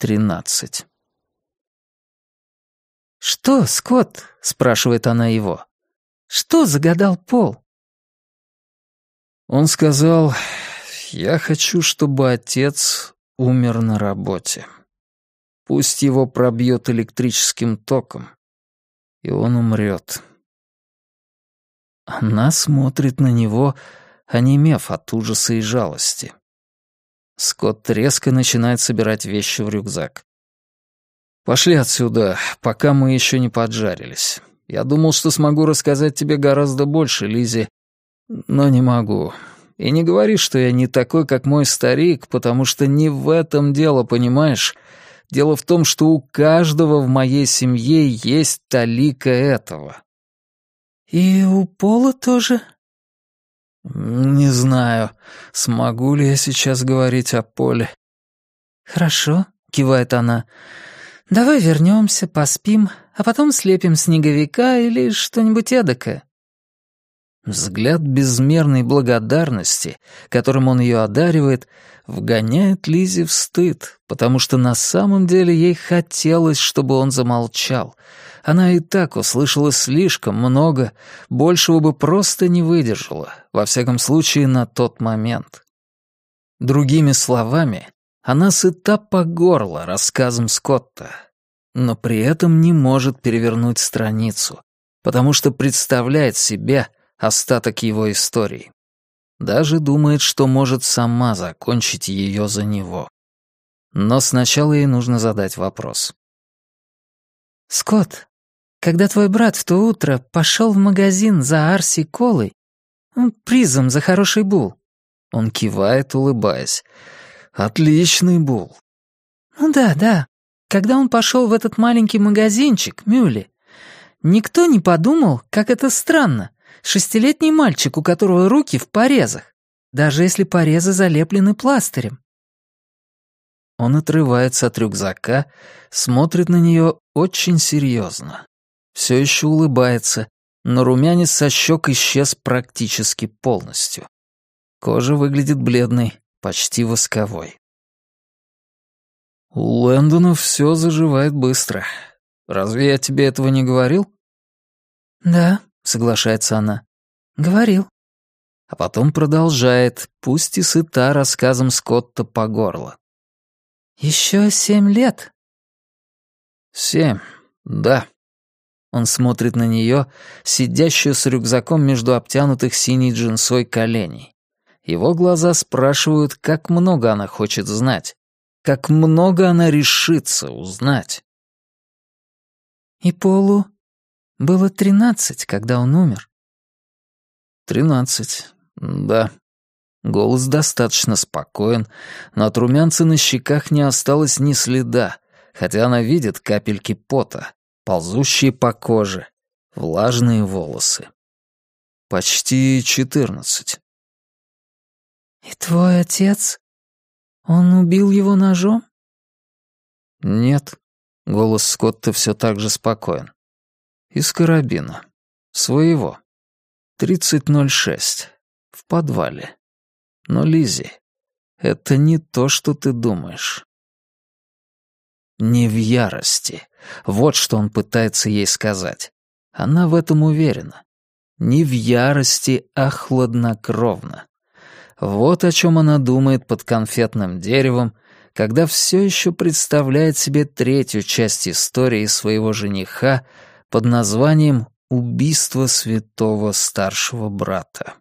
тринадцать. «Что, Скотт?» — спрашивает она его. «Что загадал Пол?» Он сказал, «Я хочу, чтобы отец умер на работе. Пусть его пробьет электрическим током, и он умрет». Она смотрит на него, онемев от ужаса и жалости. Скотт резко начинает собирать вещи в рюкзак. «Пошли отсюда, пока мы еще не поджарились. Я думал, что смогу рассказать тебе гораздо больше, Лизи, но не могу. И не говори, что я не такой, как мой старик, потому что не в этом дело, понимаешь? Дело в том, что у каждого в моей семье есть талика этого». «И у Пола тоже?» «Не знаю, смогу ли я сейчас говорить о Поле». «Хорошо», — кивает она. «Давай вернемся, поспим, а потом слепим снеговика или что-нибудь эдакое». Взгляд безмерной благодарности, которым он ее одаривает, вгоняет Лизи в стыд, потому что на самом деле ей хотелось, чтобы он замолчал. Она и так услышала слишком много, большего бы просто не выдержала, во всяком случае на тот момент. Другими словами, она сыта по горло рассказом Скотта, но при этом не может перевернуть страницу, потому что представляет себе остаток его истории. Даже думает, что может сама закончить ее за него. Но сначала ей нужно задать вопрос. «Скотт, когда твой брат в то утро пошел в магазин за Арси Колой, ну, призом за хороший бул?» Он кивает, улыбаясь. Отличный бул. Ну да, да. Когда он пошел в этот маленький магазинчик, Мюли, никто не подумал, как это странно. Шестилетний мальчик, у которого руки в порезах, даже если порезы залеплены пластырем. Он отрывается от рюкзака, смотрит на нее очень серьезно. Все еще улыбается, но румянец со щек исчез практически полностью. Кожа выглядит бледной, почти восковой. «У Лэндонов все заживает быстро. Разве я тебе этого не говорил?» «Да», — соглашается она. «Говорил». А потом продолжает, пусть и сыта рассказом Скотта по горло. «Еще семь лет?» «Семь, да». Он смотрит на нее, сидящую с рюкзаком между обтянутых синей джинсой коленей. Его глаза спрашивают, как много она хочет знать, как много она решится узнать. И Полу было тринадцать, когда он умер. Тринадцать, да. Голос достаточно спокоен, но от румянца на щеках не осталось ни следа, хотя она видит капельки пота, ползущие по коже, влажные волосы. Почти четырнадцать. «И твой отец? Он убил его ножом?» «Нет», — голос Скотта все так же спокоен. «Из карабина. Своего. Тридцать ноль шесть. В подвале. Но, Лизи, это не то, что ты думаешь». Не в ярости. Вот что он пытается ей сказать. Она в этом уверена. Не в ярости, а хладнокровно. Вот о чем она думает под конфетным деревом, когда все еще представляет себе третью часть истории своего жениха под названием «Убийство святого старшего брата».